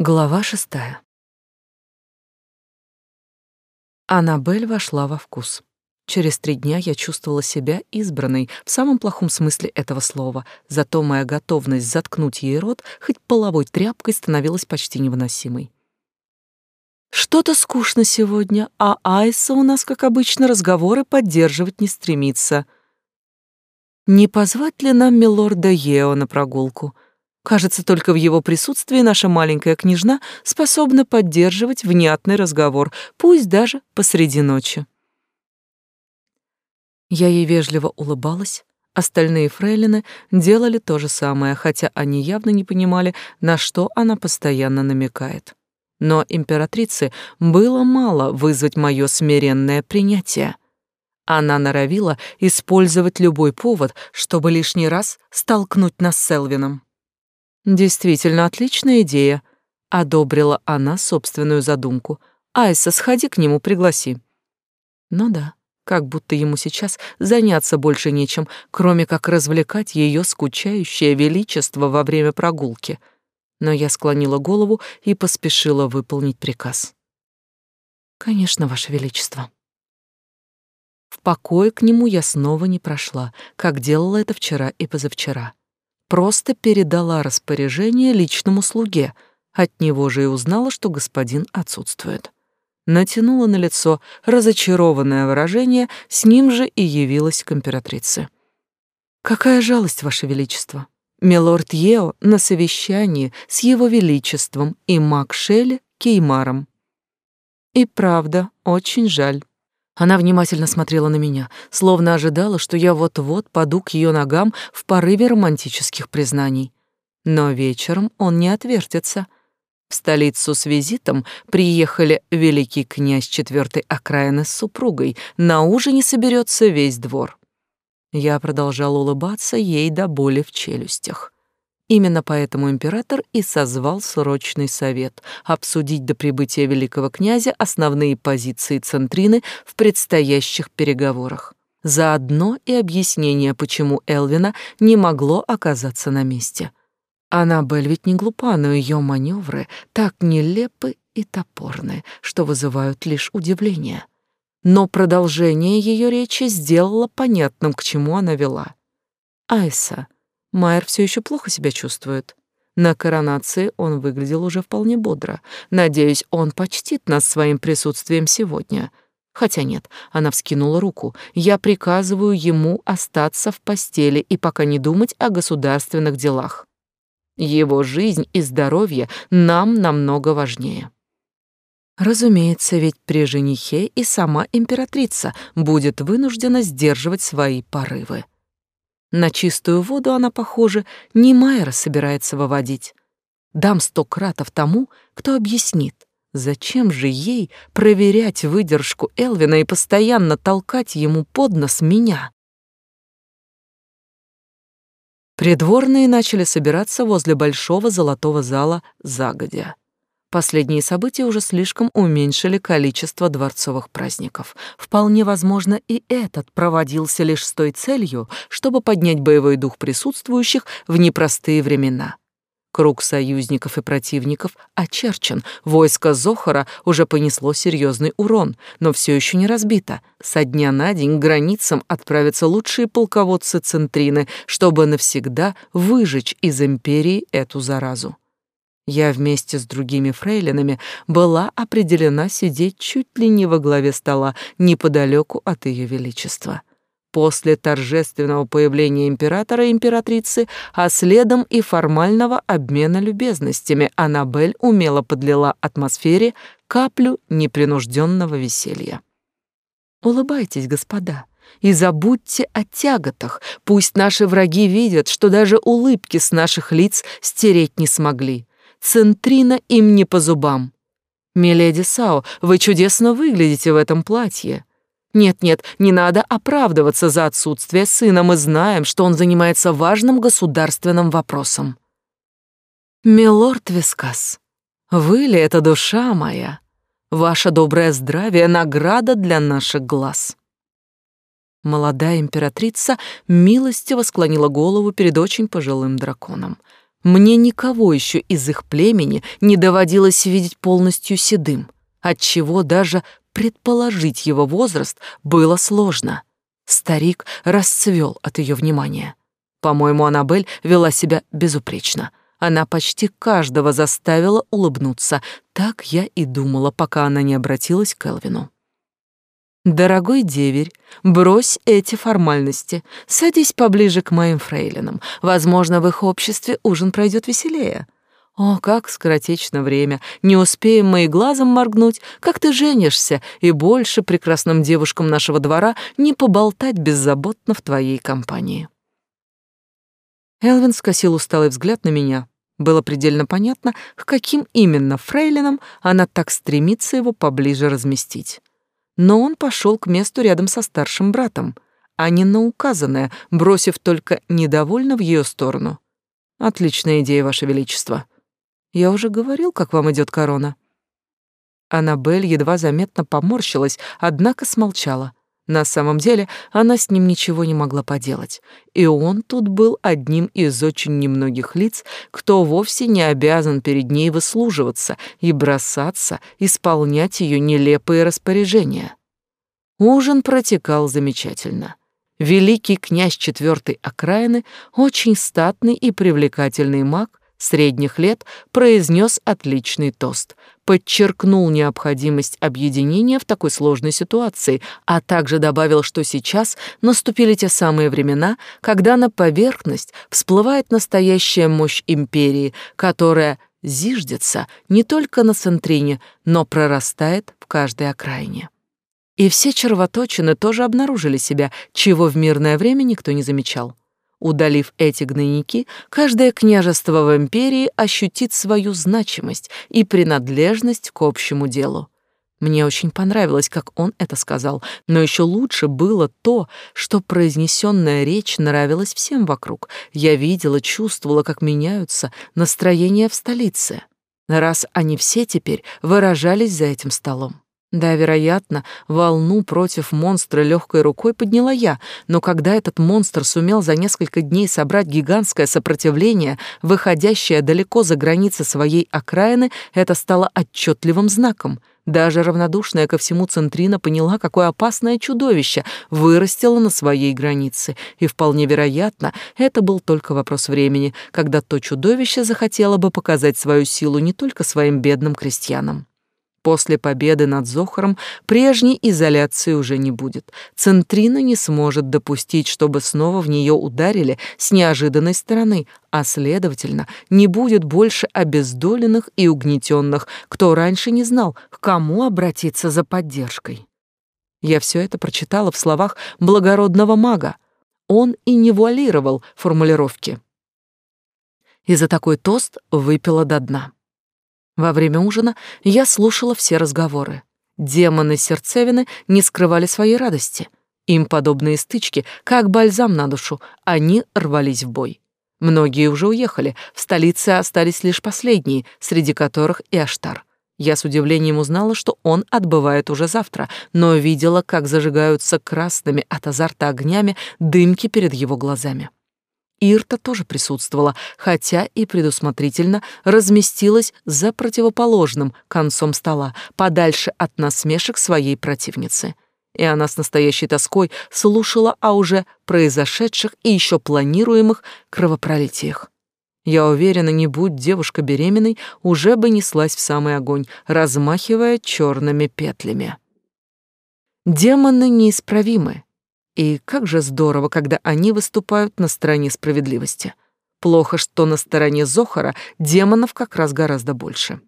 Глава шестая. Аннабель вошла во вкус. Через три дня я чувствовала себя избранной в самом плохом смысле этого слова, зато моя готовность заткнуть ей рот хоть половой тряпкой становилась почти невыносимой. Что-то скучно сегодня, а Айса у нас, как обычно, разговоры поддерживать не стремится. Не позвать ли нам милорда Ео на прогулку — Кажется, только в его присутствии наша маленькая княжна способна поддерживать внятный разговор, пусть даже посреди ночи. Я ей вежливо улыбалась, остальные фрейлины делали то же самое, хотя они явно не понимали, на что она постоянно намекает. Но императрице было мало вызвать мое смиренное принятие. Она норовила использовать любой повод, чтобы лишний раз столкнуть нас с Элвином. Действительно отличная идея, одобрила она собственную задумку. Айса, сходи к нему, пригласи. Ну да, как будто ему сейчас заняться больше нечем, кроме как развлекать ее скучающее величество во время прогулки. Но я склонила голову и поспешила выполнить приказ. Конечно, ваше величество. В покое к нему я снова не прошла, как делала это вчера и позавчера просто передала распоряжение личному слуге, от него же и узнала, что господин отсутствует. Натянула на лицо разочарованное выражение, с ним же и явилась к императрице. «Какая жалость, Ваше Величество! Милорд Ео на совещании с Его Величеством и маг Шелли Кеймаром. И правда, очень жаль. Она внимательно смотрела на меня, словно ожидала, что я вот-вот паду к ее ногам в порыве романтических признаний. Но вечером он не отвертится. В столицу с визитом приехали великий князь четвертой окраины с супругой. На ужине соберется весь двор. Я продолжала улыбаться ей до боли в челюстях. Именно поэтому император и созвал срочный совет обсудить до прибытия великого князя основные позиции Центрины в предстоящих переговорах. Заодно и объяснение, почему Элвина не могло оказаться на месте. Аннабель ведь не глупа, но ее маневры так нелепы и топорны, что вызывают лишь удивление. Но продолжение ее речи сделало понятным, к чему она вела. «Айса», Майер все еще плохо себя чувствует. На коронации он выглядел уже вполне бодро. Надеюсь, он почтит нас своим присутствием сегодня. Хотя нет, она вскинула руку. Я приказываю ему остаться в постели и пока не думать о государственных делах. Его жизнь и здоровье нам намного важнее. Разумеется, ведь при женихе и сама императрица будет вынуждена сдерживать свои порывы. На чистую воду она, похоже, не Майера собирается выводить. Дам сто кратов тому, кто объяснит, зачем же ей проверять выдержку Элвина и постоянно толкать ему под нос меня. Придворные начали собираться возле большого золотого зала загодя. Последние события уже слишком уменьшили количество дворцовых праздников. Вполне возможно, и этот проводился лишь с той целью, чтобы поднять боевой дух присутствующих в непростые времена. Круг союзников и противников очерчен, войско Зохара уже понесло серьезный урон, но все еще не разбито. Со дня на день к границам отправятся лучшие полководцы Центрины, чтобы навсегда выжечь из империи эту заразу. Я вместе с другими фрейлинами была определена сидеть чуть ли не во главе стола, неподалеку от ее величества. После торжественного появления императора и императрицы, а следом и формального обмена любезностями, Аннабель умело подлила атмосфере каплю непринужденного веселья. «Улыбайтесь, господа», и забудьте о тяготах. Пусть наши враги видят, что даже улыбки с наших лиц стереть не смогли. Центрина им не по зубам. «Миледи Сао, вы чудесно выглядите в этом платье». «Нет-нет, не надо оправдываться за отсутствие сына, мы знаем, что он занимается важным государственным вопросом». «Милорд Вискас, вы ли это душа моя? Ваше доброе здравие — награда для наших глаз». Молодая императрица милостиво склонила голову перед очень пожилым драконом — Мне никого еще из их племени не доводилось видеть полностью седым, отчего даже предположить его возраст было сложно. Старик расцвел от ее внимания. По-моему, Аннабель вела себя безупречно. Она почти каждого заставила улыбнуться. Так я и думала, пока она не обратилась к Элвину. «Дорогой деверь, брось эти формальности. Садись поближе к моим фрейлинам. Возможно, в их обществе ужин пройдет веселее». О, как скоротечно время! Не успеем мы и глазом моргнуть, как ты женишься, и больше прекрасным девушкам нашего двора не поболтать беззаботно в твоей компании. Элвин скосил усталый взгляд на меня. Было предельно понятно, к каким именно фрейлинам она так стремится его поближе разместить но он пошел к месту рядом со старшим братом, а не на указанное, бросив только недовольно в ее сторону. «Отличная идея, Ваше Величество. Я уже говорил, как вам идет корона». Аннабель едва заметно поморщилась, однако смолчала. На самом деле она с ним ничего не могла поделать, и он тут был одним из очень немногих лиц, кто вовсе не обязан перед ней выслуживаться и бросаться исполнять ее нелепые распоряжения. Ужин протекал замечательно. Великий князь четвертой окраины, очень статный и привлекательный маг, средних лет произнес отличный тост, подчеркнул необходимость объединения в такой сложной ситуации, а также добавил, что сейчас наступили те самые времена, когда на поверхность всплывает настоящая мощь империи, которая зиждется не только на центрине, но прорастает в каждой окраине. И все червоточины тоже обнаружили себя, чего в мирное время никто не замечал. Удалив эти гнойники, каждое княжество в империи ощутит свою значимость и принадлежность к общему делу. Мне очень понравилось, как он это сказал, но еще лучше было то, что произнесенная речь нравилась всем вокруг. Я видела, чувствовала, как меняются настроения в столице, раз они все теперь выражались за этим столом. Да, вероятно, волну против монстра легкой рукой подняла я, но когда этот монстр сумел за несколько дней собрать гигантское сопротивление, выходящее далеко за границы своей окраины, это стало отчетливым знаком. Даже равнодушная ко всему Центрина поняла, какое опасное чудовище вырастило на своей границе, и вполне вероятно, это был только вопрос времени, когда то чудовище захотело бы показать свою силу не только своим бедным крестьянам. После победы над Зохаром прежней изоляции уже не будет. Центрина не сможет допустить, чтобы снова в нее ударили с неожиданной стороны, а, следовательно, не будет больше обездоленных и угнетенных, кто раньше не знал, к кому обратиться за поддержкой. Я все это прочитала в словах благородного мага. Он и не вуалировал формулировки. И за такой тост выпила до дна. Во время ужина я слушала все разговоры. Демоны сердцевины не скрывали своей радости. Им подобные стычки, как бальзам на душу, они рвались в бой. Многие уже уехали, в столице остались лишь последние, среди которых и Аштар. Я с удивлением узнала, что он отбывает уже завтра, но видела, как зажигаются красными от азарта огнями дымки перед его глазами. Ирта тоже присутствовала, хотя и предусмотрительно разместилась за противоположным концом стола, подальше от насмешек своей противницы. И она с настоящей тоской слушала о уже произошедших и еще планируемых кровопролитиях. Я уверена, не будь девушка беременной, уже бы неслась в самый огонь, размахивая черными петлями. Демоны неисправимы, и как же здорово, когда они выступают на стороне справедливости. Плохо, что на стороне Зохара демонов как раз гораздо больше.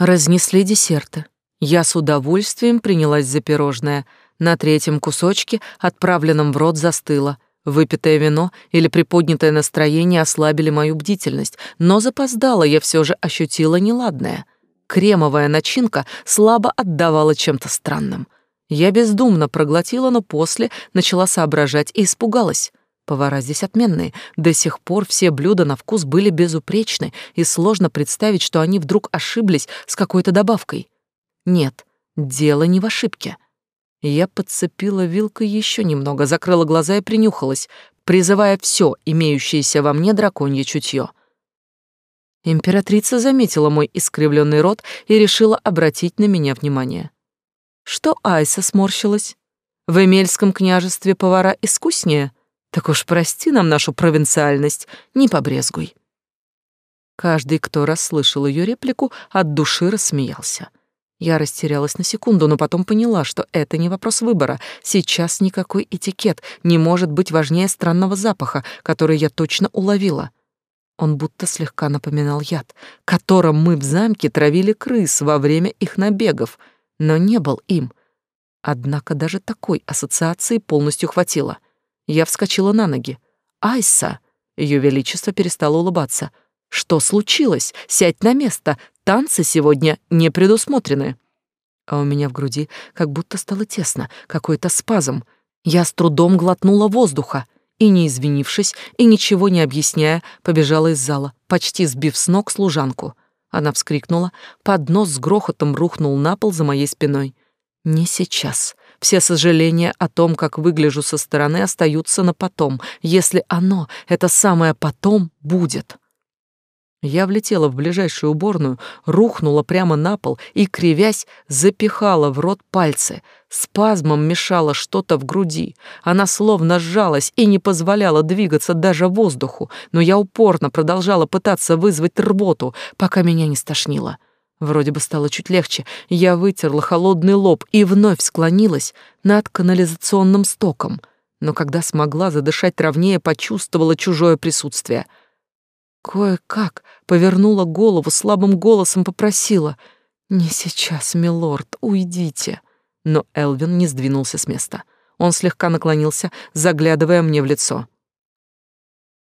Разнесли десерты. Я с удовольствием принялась за пирожное. На третьем кусочке, отправленном в рот, застыло. Выпитое вино или приподнятое настроение ослабили мою бдительность, но запоздала я все же ощутила неладное. Кремовая начинка слабо отдавала чем-то странным — я бездумно проглотила, но после начала соображать и испугалась. Повара здесь отменные. До сих пор все блюда на вкус были безупречны, и сложно представить, что они вдруг ошиблись с какой-то добавкой. Нет, дело не в ошибке. Я подцепила вилкой еще немного, закрыла глаза и принюхалась. призывая все имеющееся во мне драконье чутье. Императрица заметила мой искривленный рот и решила обратить на меня внимание. Что Айса сморщилась? В Эмельском княжестве повара искуснее? Так уж прости нам нашу провинциальность, не побрезгуй. Каждый, кто расслышал ее реплику, от души рассмеялся. Я растерялась на секунду, но потом поняла, что это не вопрос выбора. Сейчас никакой этикет не может быть важнее странного запаха, который я точно уловила. Он будто слегка напоминал яд, которым мы в замке травили крыс во время их набегов, но не был им. Однако даже такой ассоциации полностью хватило. Я вскочила на ноги. «Айса!» Ее Величество перестало улыбаться. «Что случилось? Сядь на место. Танцы сегодня не предусмотрены». А у меня в груди как будто стало тесно, какой-то спазм. Я с трудом глотнула воздуха и, не извинившись и ничего не объясняя, побежала из зала, почти сбив с ног служанку. Она вскрикнула, поднос с грохотом рухнул на пол за моей спиной. «Не сейчас. Все сожаления о том, как выгляжу со стороны, остаются на потом, если оно, это самое потом, будет». Я влетела в ближайшую уборную, рухнула прямо на пол и, кривясь, запихала в рот пальцы. Спазмом мешало что-то в груди. Она словно сжалась и не позволяла двигаться даже воздуху, но я упорно продолжала пытаться вызвать рвоту, пока меня не стошнило. Вроде бы стало чуть легче. Я вытерла холодный лоб и вновь склонилась над канализационным стоком. Но когда смогла задышать ровнее, почувствовала чужое присутствие — Кое-как повернула голову, слабым голосом попросила «Не сейчас, милорд, уйдите». Но Элвин не сдвинулся с места. Он слегка наклонился, заглядывая мне в лицо.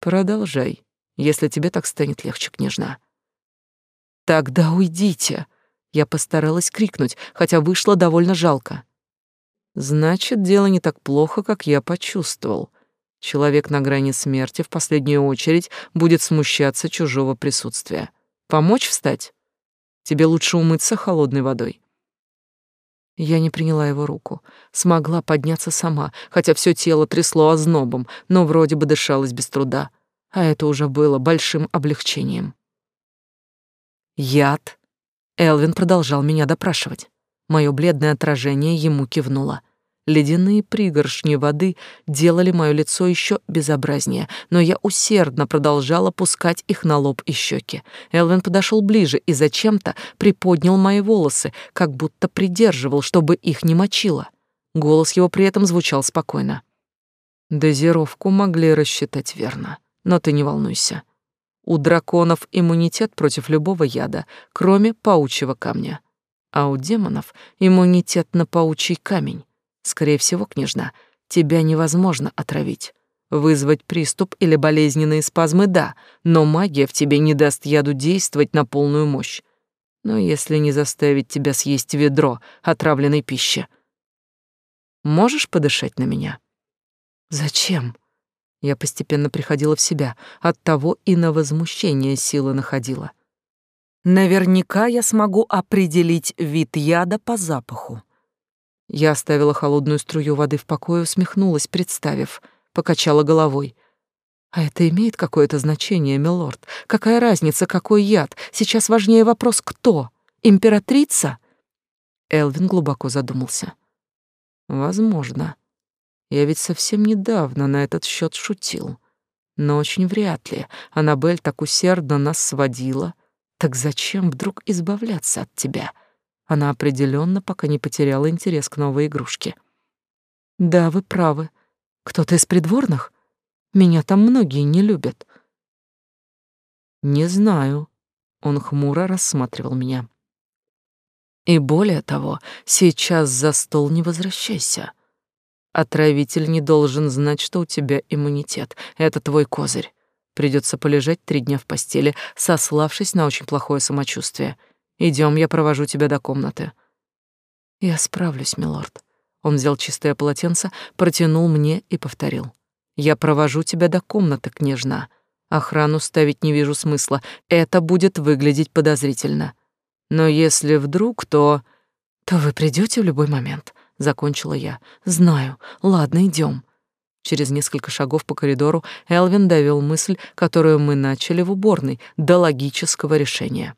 «Продолжай, если тебе так станет легче, княжна». «Тогда уйдите!» Я постаралась крикнуть, хотя вышло довольно жалко. «Значит, дело не так плохо, как я почувствовал. Человек на грани смерти в последнюю очередь будет смущаться чужого присутствия. Помочь встать? Тебе лучше умыться холодной водой. Я не приняла его руку. Смогла подняться сама, хотя все тело трясло ознобом, но вроде бы дышалось без труда. А это уже было большим облегчением. Яд? Элвин продолжал меня допрашивать. Мое бледное отражение ему кивнуло. Ледяные пригоршни воды делали мое лицо еще безобразнее, но я усердно продолжала пускать их на лоб и щеки. Элвин подошел ближе и зачем-то приподнял мои волосы, как будто придерживал, чтобы их не мочило. Голос его при этом звучал спокойно. Дозировку могли рассчитать верно, но ты не волнуйся. У драконов иммунитет против любого яда, кроме паучьего камня. А у демонов иммунитет на паучий камень. Скорее всего, княжна, тебя невозможно отравить. Вызвать приступ или болезненные спазмы — да, но магия в тебе не даст яду действовать на полную мощь. Но если не заставить тебя съесть ведро отравленной пищи. Можешь подышать на меня? Зачем? Я постепенно приходила в себя, от того и на возмущение силы находила. Наверняка я смогу определить вид яда по запаху. Я оставила холодную струю воды в покое, усмехнулась, представив, покачала головой. А это имеет какое-то значение, милорд? Какая разница, какой яд? Сейчас важнее вопрос, кто? Императрица? Элвин глубоко задумался. Возможно. Я ведь совсем недавно на этот счет шутил. Но очень вряд ли. Аннабель так усердно нас сводила. Так зачем вдруг избавляться от тебя?» Она определенно пока не потеряла интерес к новой игрушке. Да, вы правы. Кто-то из придворных? Меня там многие не любят. Не знаю. Он хмуро рассматривал меня. И более того, сейчас за стол не возвращайся. Отравитель не должен знать, что у тебя иммунитет. Это твой козырь. Придется полежать три дня в постели, сославшись на очень плохое самочувствие. Идем, я провожу тебя до комнаты. Я справлюсь, милорд. Он взял чистое полотенце, протянул мне и повторил. Я провожу тебя до комнаты, княжна. Охрану ставить не вижу смысла. Это будет выглядеть подозрительно. Но если вдруг, то... То вы придете в любой момент, закончила я. Знаю. Ладно, идем. Через несколько шагов по коридору Элвин довел мысль, которую мы начали в уборной, до логического решения.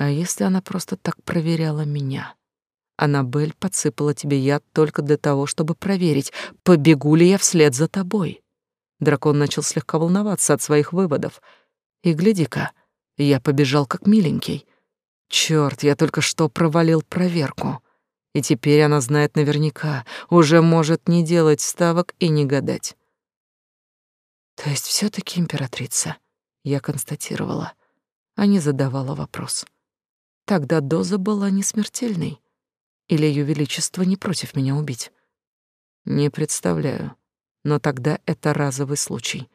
А если она просто так проверяла меня? Аннабель подсыпала тебе яд только для того, чтобы проверить, побегу ли я вслед за тобой. Дракон начал слегка волноваться от своих выводов. И гляди-ка, я побежал как миленький. Черт, я только что провалил проверку. И теперь она знает наверняка, уже может не делать ставок и не гадать. То есть все таки императрица, я констатировала, а не задавала вопрос. Тогда доза была не смертельной. Или ее величество не против меня убить? Не представляю. Но тогда это разовый случай.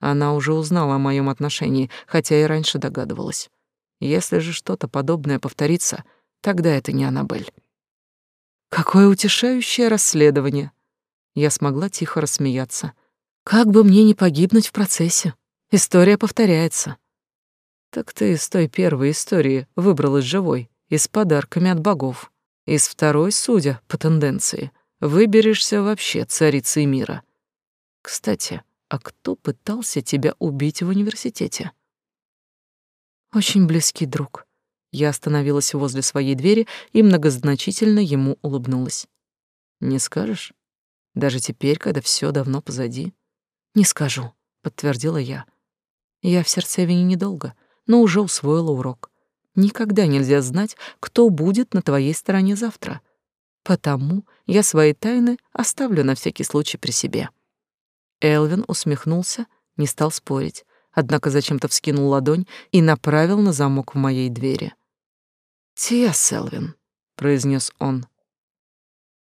Она уже узнала о моем отношении, хотя и раньше догадывалась. Если же что-то подобное повторится, тогда это не Аннабель. Какое утешающее расследование. Я смогла тихо рассмеяться. Как бы мне не погибнуть в процессе. История повторяется. Так ты из той первой истории выбралась живой и с подарками от богов. Из второй, судя по тенденции, выберешься вообще царицей мира. Кстати, а кто пытался тебя убить в университете? Очень близкий друг. Я остановилась возле своей двери и многозначительно ему улыбнулась. «Не скажешь? Даже теперь, когда все давно позади?» «Не скажу», — подтвердила я. Я в сердцевине недолго, но уже усвоила урок. Никогда нельзя знать, кто будет на твоей стороне завтра. Потому я свои тайны оставлю на всякий случай при себе. Элвин усмехнулся, не стал спорить, однако зачем-то вскинул ладонь и направил на замок в моей двери. «Тия Селвин», — произнес он.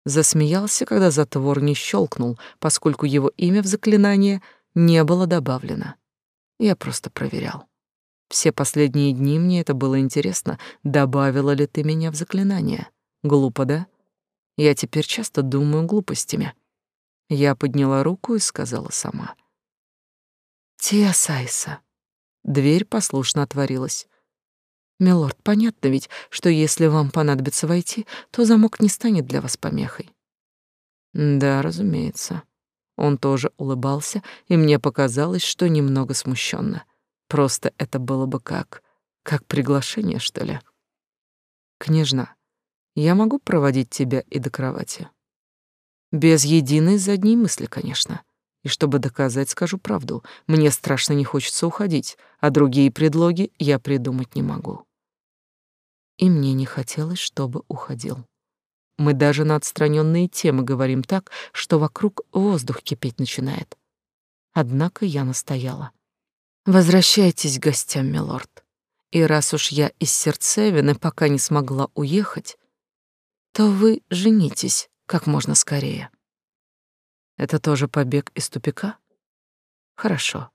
Засмеялся, когда затвор не щелкнул, поскольку его имя в заклинание не было добавлено. Я просто проверял. Все последние дни мне это было интересно, добавила ли ты меня в заклинание. Глупо, да? Я теперь часто думаю глупостями. Я подняла руку и сказала сама. «Тия Сайса». Дверь послушно отворилась. Милорд, понятно ведь, что если вам понадобится войти, то замок не станет для вас помехой. Да, разумеется. Он тоже улыбался, и мне показалось, что немного смущенно. Просто это было бы как... как приглашение, что ли. Княжна, я могу проводить тебя и до кровати? Без единой задней мысли, конечно. И чтобы доказать, скажу правду. Мне страшно не хочется уходить, а другие предлоги я придумать не могу и мне не хотелось, чтобы уходил. Мы даже на отстраненные темы говорим так, что вокруг воздух кипеть начинает. Однако я настояла. «Возвращайтесь к гостям, милорд. И раз уж я из Сердцевины пока не смогла уехать, то вы женитесь как можно скорее». «Это тоже побег из тупика?» «Хорошо.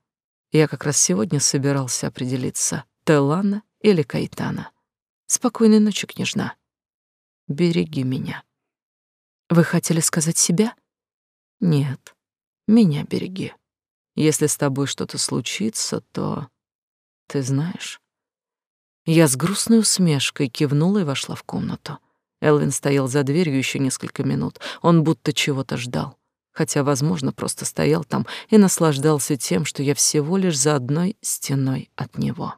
Я как раз сегодня собирался определиться, Телана или Кайтана. Спокойной ночи, княжна. Береги меня. Вы хотели сказать себя? Нет, меня береги. Если с тобой что-то случится, то... Ты знаешь... Я с грустной усмешкой кивнула и вошла в комнату. Элвин стоял за дверью еще несколько минут. Он будто чего-то ждал. Хотя, возможно, просто стоял там и наслаждался тем, что я всего лишь за одной стеной от него.